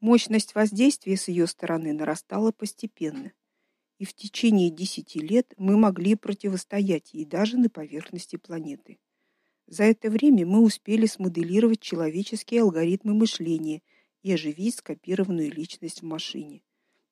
Мощность воздействия с ее стороны нарастала постепенно, и в течение 10 лет мы могли противостоять ей даже на поверхности планеты. За это время мы успели смоделировать человеческие алгоритмы мышления и оживить скопированную личность в машине.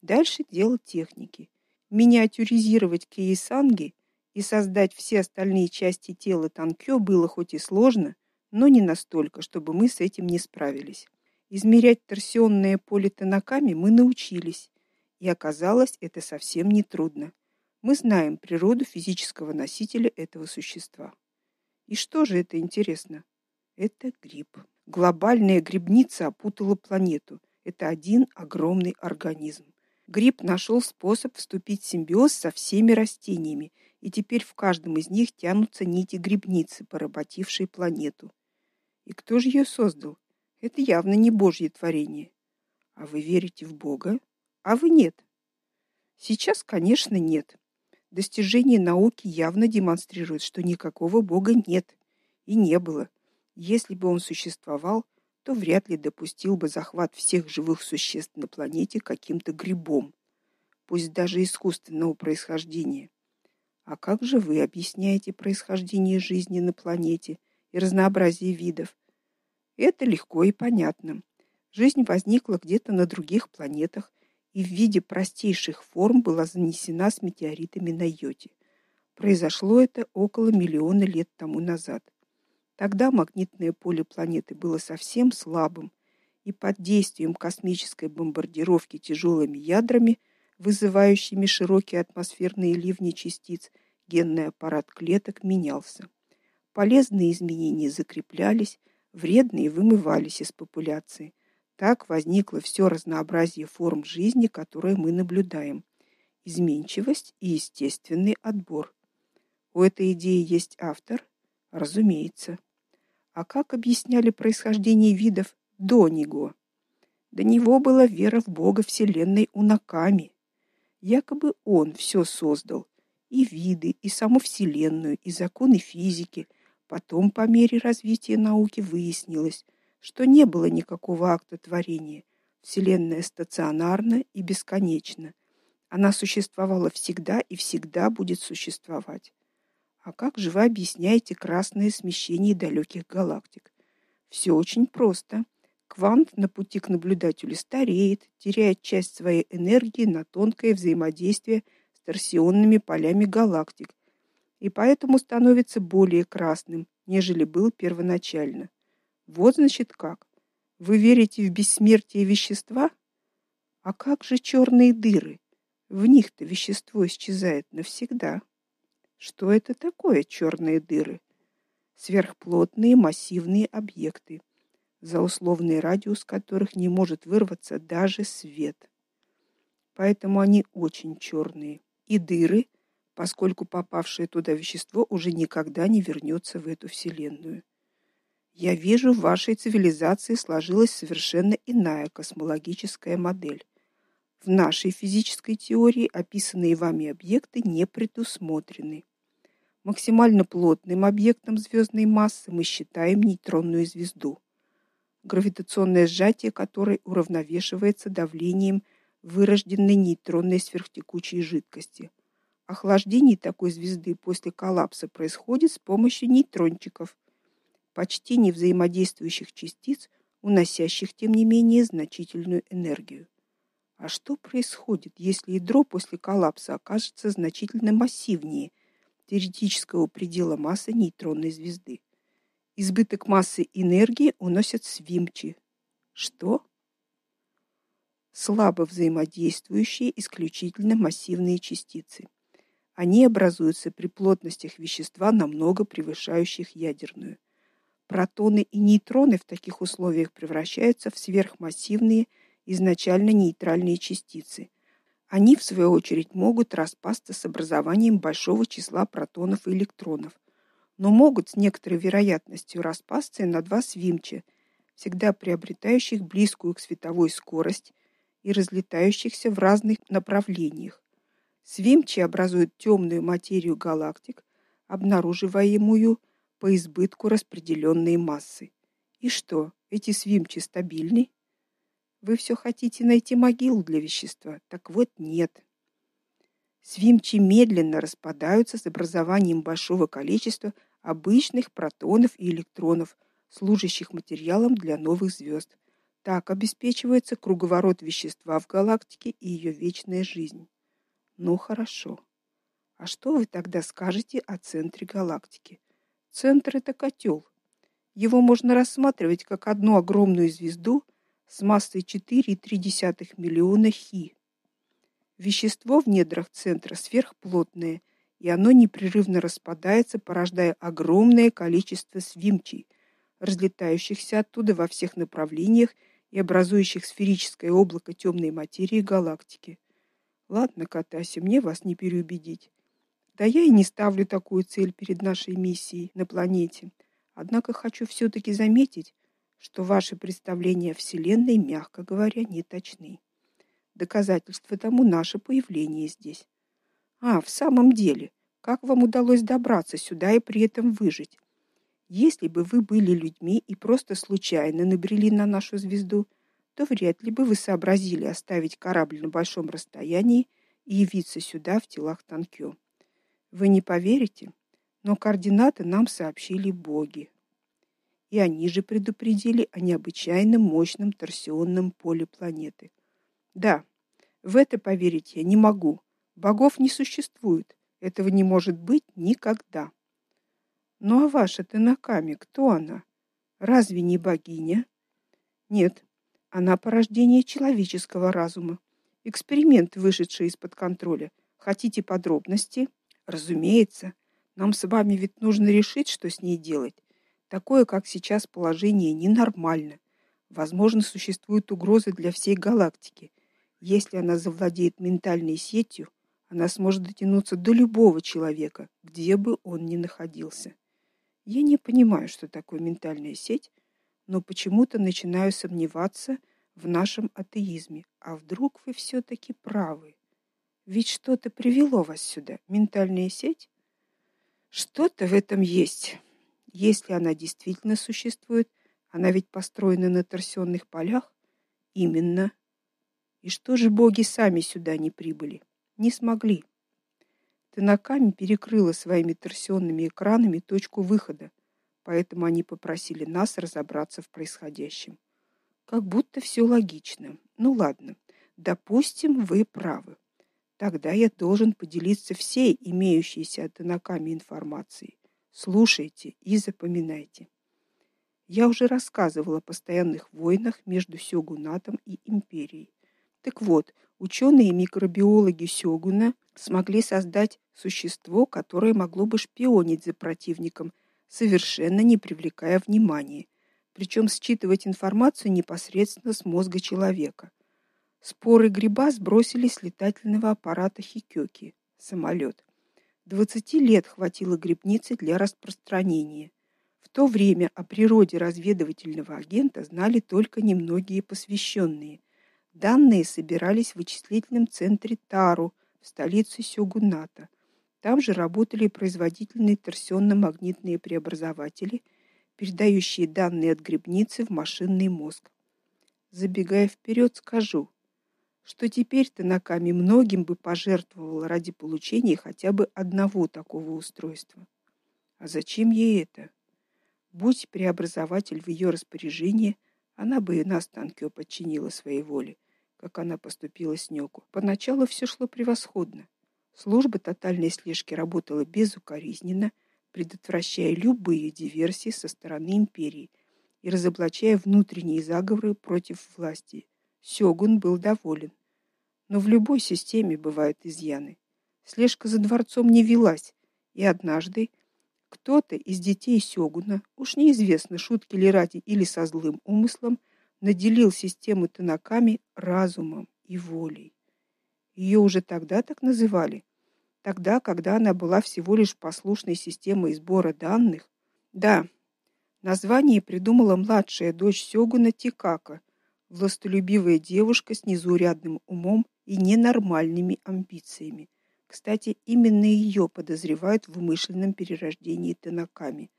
Дальше дело техники. Миниатюризировать кейсанги и создать все остальные части тела Танкё было хоть и сложно, но не настолько, чтобы мы с этим не справились. Измерять торсионное поле тонаками мы научились, и оказалось, это совсем не трудно. Мы знаем природу физического носителя этого существа. И что же это интересно? Это гриб. Глобальная грибница опутала планету. Это один огромный организм. Гриб нашел способ вступить в симбиоз со всеми растениями, и теперь в каждом из них тянутся нити грибницы, поработившей планету. И кто же ее создал? Это явно не божье творение. А вы верите в Бога? А вы нет. Сейчас, конечно, нет. Достижения науки явно демонстрируют, что никакого бога нет и не было. Если бы он существовал, то вряд ли допустил бы захват всех живых существ на планете каким-то грибом, пусть даже искусственного происхождения. А как же вы объясняете происхождение жизни на планете и разнообразие видов? Это легко и понятно. Жизнь возникла где-то на других планетах и в виде простейших форм была занесена с метеоритами на Йоте. Произошло это около миллиона лет тому назад. Тогда магнитное поле планеты было совсем слабым, и под действием космической бомбардировки тяжелыми ядрами, вызывающими широкие атмосферные ливни частиц, генный аппарат клеток менялся. Полезные изменения закреплялись, вредные вымывались из популяции. Так возникло все разнообразие форм жизни, которое мы наблюдаем: изменчивость и естественный отбор. У этой идеи есть автор, разумеется. А как объясняли происхождение видов до него? До него была вера в Бога вселенной Унаками. Якобы он все создал: и виды, и саму вселенную, и законы физики. Потом по мере развития науки выяснилось, что не было никакого акта творения. Вселенная стационарна и бесконечна. Она существовала всегда и всегда будет существовать. А как же вы объясняете красное смещение далеких галактик? Все очень просто. Квант на пути к наблюдателю стареет, теряет часть своей энергии на тонкое взаимодействие с торсионными полями галактик, и поэтому становится более красным, нежели был первоначально. Вот значит как. Вы верите в бессмертие вещества? А как же черные дыры? В них-то вещество исчезает навсегда. Что это такое черные дыры? Сверхплотные массивные объекты, за условный радиус которых не может вырваться даже свет. Поэтому они очень черные. И дыры, поскольку попавшее туда вещество уже никогда не вернется в эту вселенную. Я вижу, в вашей цивилизации сложилась совершенно иная космологическая модель. В нашей физической теории описанные вами объекты не предусмотрены. Максимально плотным объектом звездной массы мы считаем нейтронную звезду, гравитационное сжатие которой уравновешивается давлением вырожденной нейтронной сверхтекучей жидкости. Охлаждение такой звезды после коллапса происходит с помощью нейтрончиков, почти не взаимодействующих частиц, уносящих тем не менее значительную энергию. А что происходит, если ядро после коллапса окажется значительно массивнее теоретического предела массы нейтронной звезды? Избыток массы энергии уносят свимчи. Что? Слабо взаимодействующие исключительно массивные частицы. Они образуются при плотностях вещества намного превышающих ядерную. Протоны и нейтроны в таких условиях превращаются в сверхмассивные изначально нейтральные частицы. Они в свою очередь могут распасться с образованием большого числа протонов и электронов, но могут с некоторой вероятностью распасться на два свимча, всегда приобретающих близкую к световой скорость и разлетающихся в разных направлениях. Свимчи образуют темную материю галактик, обнаруживаемую по избытку распределенной массы. И что, эти свимчи стабильны? Вы все хотите найти могилу для вещества. Так вот, нет. Свимчи медленно распадаются с образованием большого количества обычных протонов и электронов, служащих материалом для новых звезд. Так обеспечивается круговорот вещества в галактике и ее вечная жизнь. Ну хорошо. А что вы тогда скажете о центре галактики? Центр это котел. Его можно рассматривать как одну огромную звезду с массой 4,3 миллиона хи. Вещество в недрах центра сверхплотное, и оно непрерывно распадается, порождая огромное количество свимчей, разлетающихся оттуда во всех направлениях и образующих сферическое облако темной материи галактики. Ладно, Катася, мне вас не переубедить. Да я и не ставлю такую цель перед нашей миссией на планете. Однако хочу все таки заметить, что ваши представления о вселенной, мягко говоря, не точны. Доказательство тому наше появление здесь. А, в самом деле, как вам удалось добраться сюда и при этом выжить? Если бы вы были людьми и просто случайно набрели на нашу звезду, то вряд ли бы вы сообразили оставить корабль на большом расстоянии и явиться сюда в телах Танкё. Вы не поверите, но координаты нам сообщили боги. И они же предупредили о необычайно мощном торсионном поле планеты. Да, в это поверить я не могу. Богов не существует. Этого не может быть никогда. Ну а ваша Танаками, кто она? Разве не богиня? Нет, она порождение человеческого разума. Эксперимент, вышедший из-под контроля. Хотите подробности? Разумеется. Нам с вами ведь нужно решить, что с ней делать. Такое, как сейчас положение, ненормально. Возможно, существуют угрозы для всей галактики. Если она завладеет ментальной сетью, она сможет дотянуться до любого человека, где бы он ни находился. Я не понимаю, что такое ментальная сеть, но почему-то начинаю сомневаться в нашем атеизме. А вдруг вы все таки правы? Ведь что-то привело вас сюда. Ментальная сеть? Что-то в этом есть. Если она действительно существует, она ведь построена на торсионных полях. Именно. И что же боги сами сюда не прибыли? Не смогли. Танаками перекрыла своими торсионными экранами точку выхода, поэтому они попросили нас разобраться в происходящем. Как будто все логично. Ну ладно. Допустим, вы правы. Тогда я должен поделиться всей имеющейся от Танаками информацией. Слушайте и запоминайте. Я уже рассказывала о постоянных войнах между сёгунатом и империей. Так вот, ученые микробиологи сёгуна смогли создать существо, которое могло бы шпионить за противником, совершенно не привлекая внимания, причем считывать информацию непосредственно с мозга человека. Споры гриба сбросили с летательного аппарата Хикёки, самолет. 20 лет хватило грибнице для распространения. В то время о природе разведывательного агента знали только немногие посвященные. Данные собирались в вычислительном центре Тару – столице сёгуната. Там же работали производительные торсионно-магнитные преобразователи, передающие данные от грибницы в машинный мозг. Забегая вперед, скажу, что теперь Танаками многим бы пожертвовал ради получения хотя бы одного такого устройства. А зачем ей это? Будь преобразователь в ее распоряжении, она бы и нас Танкё подчинила своей воле как она поступила с Нёку. Поначалу все шло превосходно. Служба тотальной слежки работала безукоризненно, предотвращая любые диверсии со стороны империи и разоблачая внутренние заговоры против власти. Сёгун был доволен. Но в любой системе бывают изъяны. Слежка за дворцом не велась, и однажды кто-то из детей Сёгуна, уж неизвестно, шутки ли ради или со злым умыслом, наделил систему Танаками разумом и волей. Ее уже тогда так называли, тогда, когда она была всего лишь послушной системой сбора данных. Да, название придумала младшая дочь сёгуна Тикака, властолюбивая девушка с незаурядным умом и ненормальными амбициями. Кстати, именно ее подозревают в умышленном перерождении Танаками.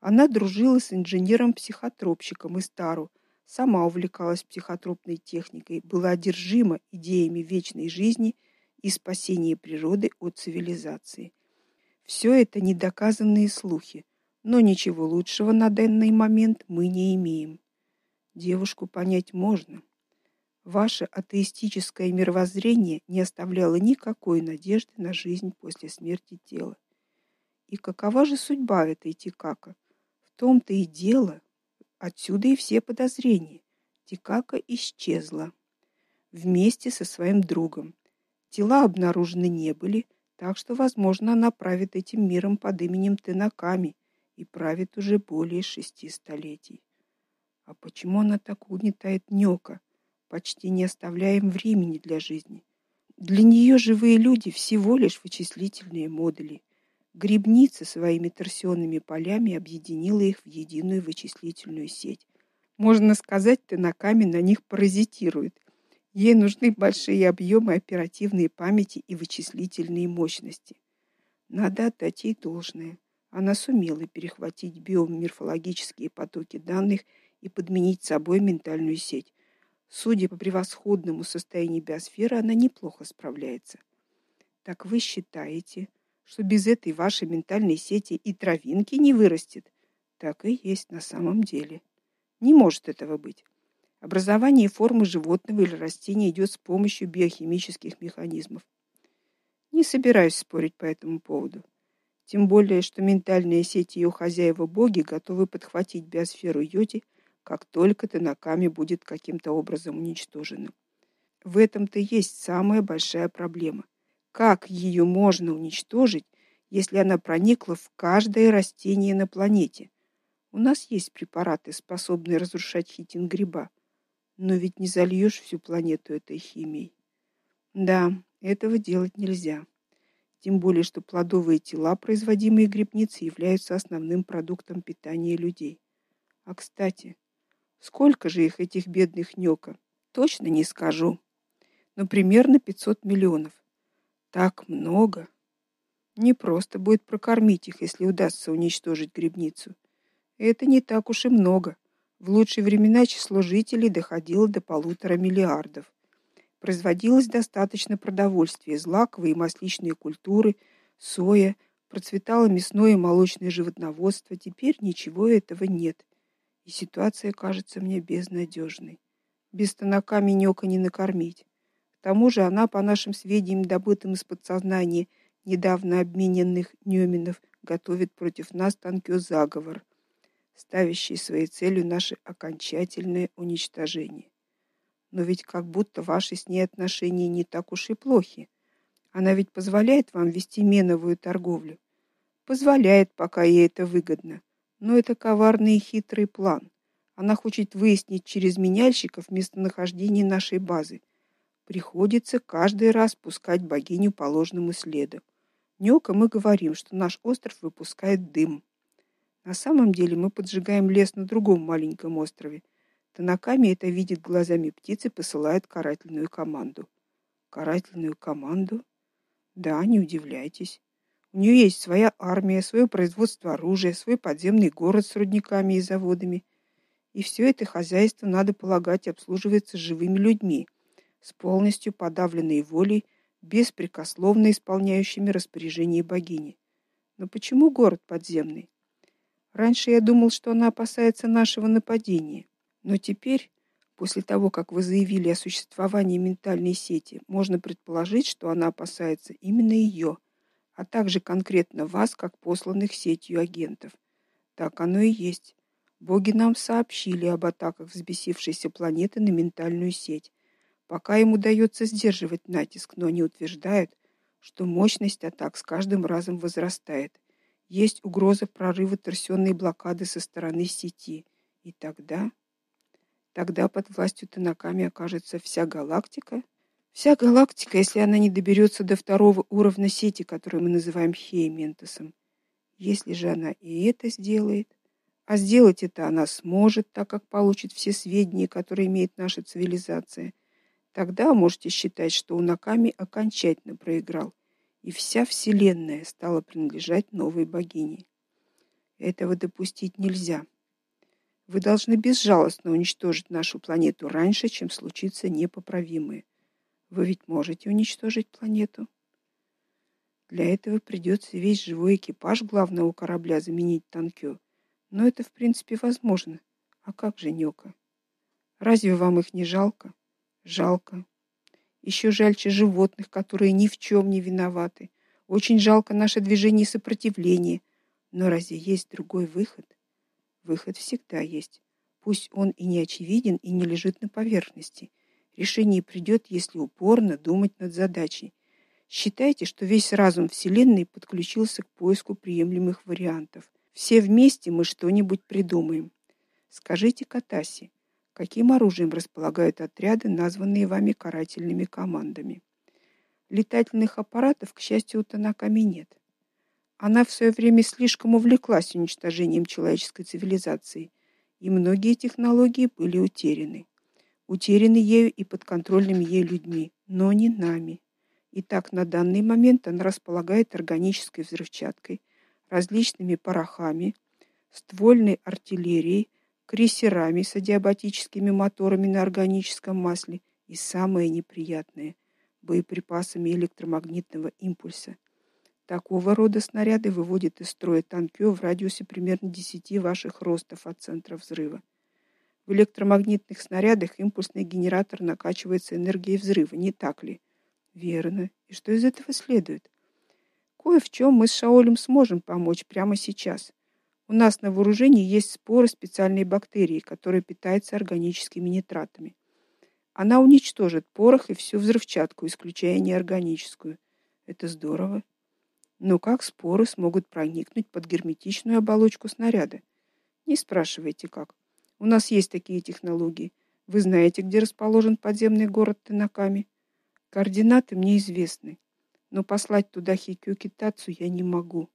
Она дружила с инженером-психотропщиком из Тару, сама увлекалась психотропной техникой, была одержима идеями вечной жизни и спасения природы от цивилизации. Все это недоказанные слухи, но ничего лучшего на данный момент мы не имеем. Девушку понять можно. Ваше атеистическое мировоззрение не оставляло никакой надежды на жизнь после смерти тела. И какова же судьба этой Тикака? В том-то и дело, отсюда и все подозрения. Тикака исчезла вместе со своим другом. Тела обнаружены не были, так что, возможно, она правит этим миром под именем Тенаками и правит уже более шести столетий. А почему она так угнетает Нёка, почти не оставляя им времени для жизни? Для нее живые люди всего лишь вычислительные модули. Грибница своими торсионными полями объединила их в единую вычислительную сеть. Можно сказать, Тенаками на них паразитирует. Ей нужны большие объемы оперативной памяти и вычислительные мощности. Надо отдать ей должное. Она сумела перехватить биоморфологические потоки данных и подменить собой ментальную сеть. Судя по превосходному состоянию биосферы, она неплохо справляется. Так вы считаете, что без этой вашей ментальной сети и травинки не вырастет. Так и есть на самом деле. Не может этого быть. Образование формы животного или растения идет с помощью биохимических механизмов. Не собираюсь спорить по этому поводу. Тем более, что ментальные сети ее хозяева боги готовы подхватить биосферу Йоти, как только Танаками будет каким-то образом уничтожена. В этом-то есть самая большая проблема – как ее можно уничтожить, если она проникла в каждое растение на планете? У нас есть препараты, способные разрушать хитин гриба, но ведь не зальешь всю планету этой химией. Да, этого делать нельзя. Тем более, что плодовые тела, производимые грибницей, являются основным продуктом питания людей. А, кстати, сколько же их этих бедных нёка? Точно не скажу. Но примерно 500 миллионов. Так много. Не просто будет прокормить их, если удастся уничтожить грибницу. Это не так уж и много. В лучшие времена число жителей доходило до полутора миллиардов. Производилось достаточно продовольствия, злаковые и масличные культуры, соя, процветало мясное и молочное животноводство. Теперь ничего этого нет. И ситуация кажется мне безнадежной. Без станока минёка не накормить. К тому же она, по нашим сведениям, добытым из подсознания недавно обмененных нёминов, готовит против нас танкё заговор, ставящий своей целью наше окончательное уничтожение. Но ведь как будто ваши с ней отношения не так уж и плохи. Она ведь позволяет вам вести меновую торговлю. Позволяет, пока ей это выгодно. Но это коварный и хитрый план. Она хочет выяснить через меняльщиков местонахождение нашей базы Приходится каждый раз пускать богиню по ложному следу. Нёка мы говорим, что наш остров выпускает дым. На самом деле мы поджигаем лес на другом маленьком острове. Танаками это видит глазами птицы, посылает карательную команду. Карательную команду? Да, не удивляйтесь. У нее есть своя армия, свое производство оружия, свой подземный город с рудниками и заводами. И все это хозяйство, надо полагать, обслуживается живыми людьми с полностью подавленной волей, беспрекословно исполняющими распоряжения богини. Но почему город подземный? Раньше я думал, что она опасается нашего нападения, но теперь, после того, как вы заявили о существовании ментальной сети, можно предположить, что она опасается именно ее, а также конкретно вас, как посланных сетью агентов. Так оно и есть. Боги нам сообщили об атаках взбесившейся планеты на ментальную сеть, Пока им удается сдерживать натиск, но они утверждают, что мощность атак с каждым разом возрастает. Есть угроза прорыва торсионной блокады со стороны сети. И тогда тогда под властью Танаками окажется вся галактика. Вся галактика, если она не доберется до второго уровня сети, который мы называем Хейментосом. Если же она и это сделает, а сделать это она сможет, так как получит все сведения, которые имеет наша цивилизация, Тогда можете считать, что Унаками окончательно проиграл, и вся вселенная стала принадлежать новой богине. Этого допустить нельзя. Вы должны безжалостно уничтожить нашу планету раньше, чем случится непоправимое. Вы ведь можете уничтожить планету? Для этого придется весь живой экипаж главного корабля заменить танкё. Но это, в принципе, возможно. А как же Нёка? Разве вам их не жалко? Жалко. Еще жальче животных, которые ни в чем не виноваты. Очень жалко наше движение сопротивления. Но разве есть другой выход? Выход всегда есть. Пусть он и не очевиден и не лежит на поверхности. Решение придет, если упорно думать над задачей. Считайте, что весь разум Вселенной подключился к поиску приемлемых вариантов. Все вместе мы что-нибудь придумаем. Скажите Катаси, каким оружием располагают отряды, названные вами карательными командами? Летательных аппаратов, к счастью, у Танаками нет. Она в свое время слишком увлеклась уничтожением человеческой цивилизации, и многие технологии были утеряны. Утеряны ею и подконтрольными ей людьми, но не нами. Итак, на данный момент она располагает органической взрывчаткой, различными порохами, ствольной артиллерией, крейсерами с адиабатическими моторами на органическом масле и самое неприятное боеприпасами электромагнитного импульса. Такого рода снаряды выводят из строя танкё в радиусе примерно 10 ваших ростов от центра взрыва. В электромагнитных снарядах импульсный генератор накачивается энергией взрыва, не так ли? Верно. И что из этого следует? Кое в чем мы с Шаолем сможем помочь прямо сейчас. У нас на вооружении есть споры специальной бактерии, которая питается органическими нитратами. Она уничтожит порох и всю взрывчатку, исключая неорганическую. Это здорово. Но как споры смогут проникнуть под герметичную оболочку снаряда? Не спрашивайте как. У нас есть такие технологии. Вы знаете, где расположен подземный город Танаками? Координаты мне известны, но послать туда Хикю Китацу я не могу.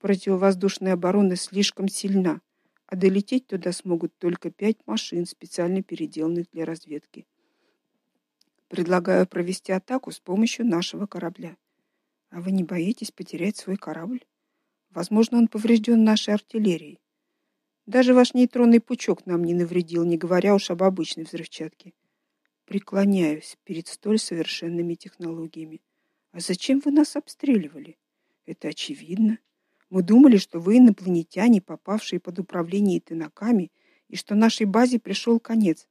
Противовоздушная оборона слишком сильна, а долететь туда смогут только пять машин, специально переделанных для разведки. Предлагаю провести атаку с помощью нашего корабля. А вы не боитесь потерять свой корабль? Возможно, он поврежден нашей артиллерией. Даже ваш нейтронный пучок нам не навредил, не говоря уж об обычной взрывчатке преклоняюсь перед столь совершенными технологиями. А зачем вы нас обстреливали? Это очевидно. Мы думали, что вы инопланетяне, попавшие под управление Тенаками, и что нашей базе пришел конец.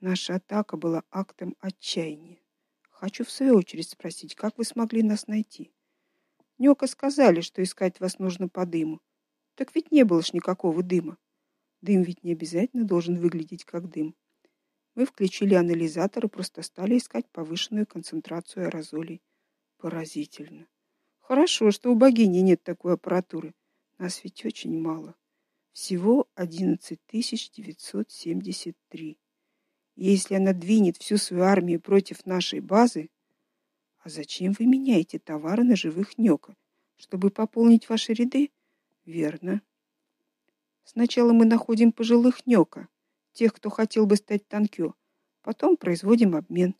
Наша атака была актом отчаяния. Хочу в свою очередь спросить, как вы смогли нас найти? Нёка сказали, что искать вас нужно по дыму. Так ведь не было ж никакого дыма. Дым ведь не обязательно должен выглядеть как дым. Мы включили анализатор и просто стали искать повышенную концентрацию аэрозолей. Поразительно. Хорошо, что у богини нет такой аппаратуры. Нас ведь очень мало. Всего 11973. Если она двинет всю свою армию против нашей базы, а зачем вы меняете товары на живых нёка? Чтобы пополнить ваши ряды? Верно. Сначала мы находим пожилых нёка, тех, кто хотел бы стать танкё. Потом производим обмен.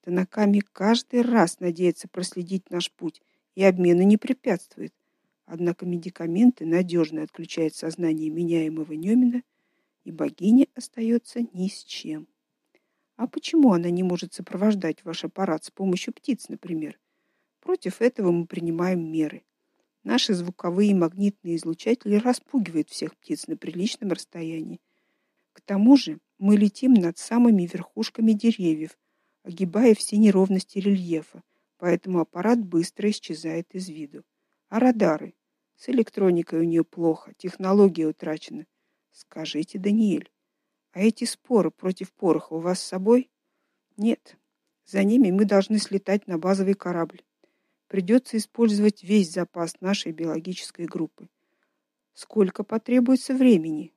Танаками каждый раз надеется проследить наш путь и обмену не препятствует. Однако медикаменты надежно отключают сознание меняемого Нёмина, и богиня остается ни с чем. А почему она не может сопровождать ваш аппарат с помощью птиц, например? Против этого мы принимаем меры. Наши звуковые и магнитные излучатели распугивают всех птиц на приличном расстоянии. К тому же, мы летим над самыми верхушками деревьев, огибая все неровности рельефа, поэтому аппарат быстро исчезает из виду. А радары? С электроникой у нее плохо, технология утрачена. Скажите, Даниэль, а эти споры против пороха у вас с собой? Нет. За ними мы должны слетать на базовый корабль. Придется использовать весь запас нашей биологической группы. Сколько потребуется времени?